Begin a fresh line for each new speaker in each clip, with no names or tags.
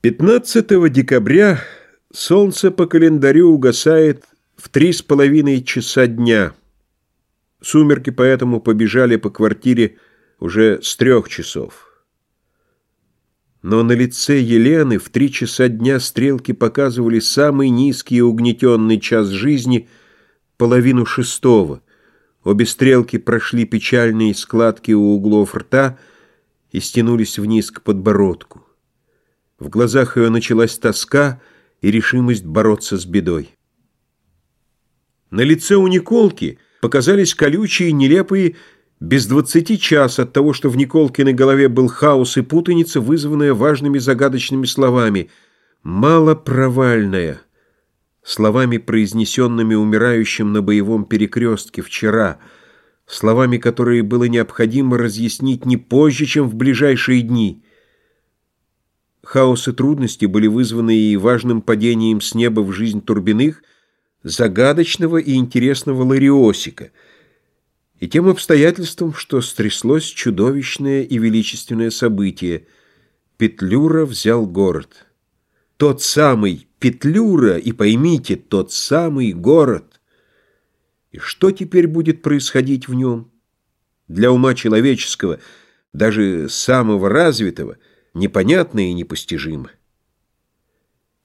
15 декабря солнце по календарю угасает в три с половиной часа дня. Сумерки поэтому побежали по квартире уже с трех часов. Но на лице Елены в три часа дня стрелки показывали самый низкий и угнетенный час жизни — половину шестого. Обе стрелки прошли печальные складки у углов рта и стянулись вниз к подбородку. В глазах ее началась тоска и решимость бороться с бедой. На лице у Николки показались колючие, нелепые, без двадцати час от того, что в Николкиной голове был хаос и путаница, вызванная важными загадочными словами «малопровальная», словами, произнесенными умирающим на боевом перекрестке вчера, словами, которые было необходимо разъяснить не позже, чем в ближайшие дни – Хаос и трудности были вызваны и важным падением с неба в жизнь Турбиных, загадочного и интересного Лариосика, и тем обстоятельством, что стряслось чудовищное и величественное событие. Петлюра взял город. Тот самый Петлюра, и поймите, тот самый город. И что теперь будет происходить в нем? Для ума человеческого, даже самого развитого – непонятно и непостижимо.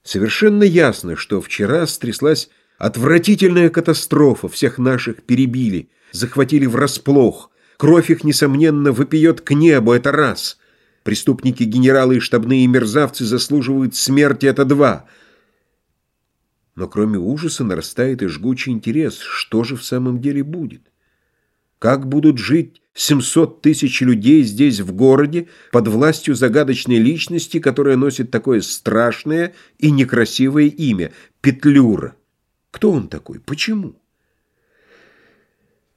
Совершенно ясно, что вчера стряслась отвратительная катастрофа, всех наших перебили, захватили врасплох, кровь их, несомненно, выпьет к небу, это раз. Преступники, генералы и штабные мерзавцы заслуживают смерти, это два. Но кроме ужаса нарастает и жгучий интерес, что же в самом деле будет. Как будут жить 700 тысяч людей здесь, в городе, под властью загадочной личности, которая носит такое страшное и некрасивое имя — Петлюра. Кто он такой? Почему?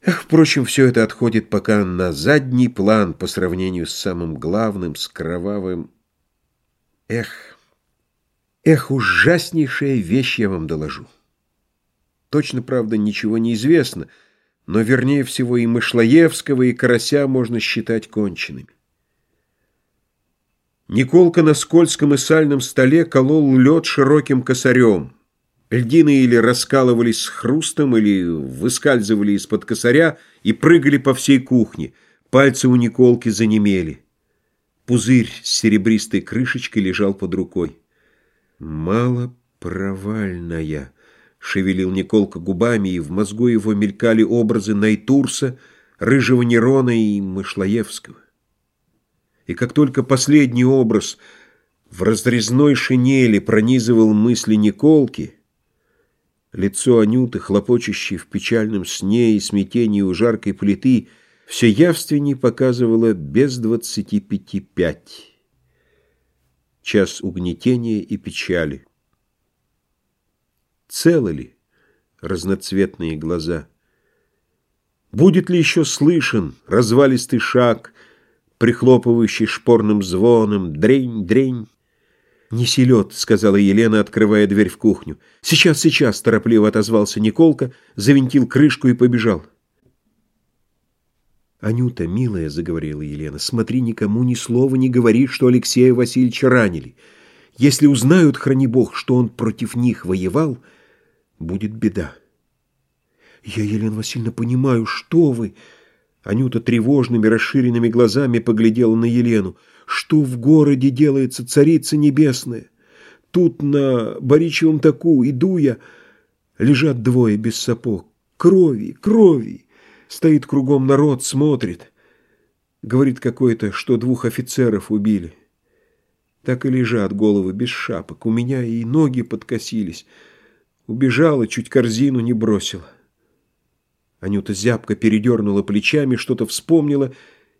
Эх, впрочем, все это отходит пока на задний план по сравнению с самым главным, с кровавым... Эх, эх, ужаснейшая вещь я вам доложу. Точно, правда, ничего не известно — но вернее всего и Мышлоевского, и Карася можно считать конченными. Николка на скользком и сальном столе колол лед широким косарем. Льдины или раскалывались с хрустом, или выскальзывали из-под косаря и прыгали по всей кухне. Пальцы у Николки занемели. Пузырь с серебристой крышечкой лежал под рукой. «Мало провальная», Шевелил Николка губами, и в мозгу его мелькали образы Найтурса, Рыжего Нерона и Мышлоевского. И как только последний образ в разрезной шинели пронизывал мысли Николки, лицо Анюты, хлопочущее в печальном сне и смятении у жаркой плиты, все явственней показывало без двадцати пяти пять. Час угнетения и печали целы ли разноцветные глаза? Будет ли еще слышен развалистый шаг, прихлопывающий шпорным звоном «дрень-дрень»? «Неси лед», — сказала Елена, открывая дверь в кухню. «Сейчас, сейчас», — торопливо отозвался Николка, завинтил крышку и побежал. «Анюта, милая», — заговорила Елена, — «смотри, никому ни слова не говори, что Алексея Васильевича ранили. Если узнают, храни Бог, что он против них воевал, — будет беда. Я, Елена Васильевна, понимаю, что вы... Анюта тревожными, расширенными глазами поглядела на Елену. Что в городе делается, царица небесная? Тут на Боричевом таку иду я, лежат двое без сапог. Крови, крови! Стоит кругом народ, смотрит. Говорит какой-то, что двух офицеров убили. Так и лежат головы без шапок. У меня и ноги подкосились. Убежала, чуть корзину не бросила. Анюта зябко передернула плечами, что-то вспомнила,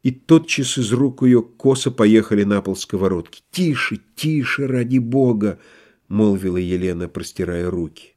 и тотчас из рук ее косо поехали на пол сковородки. «Тише, тише, ради бога!» — молвила Елена, простирая руки.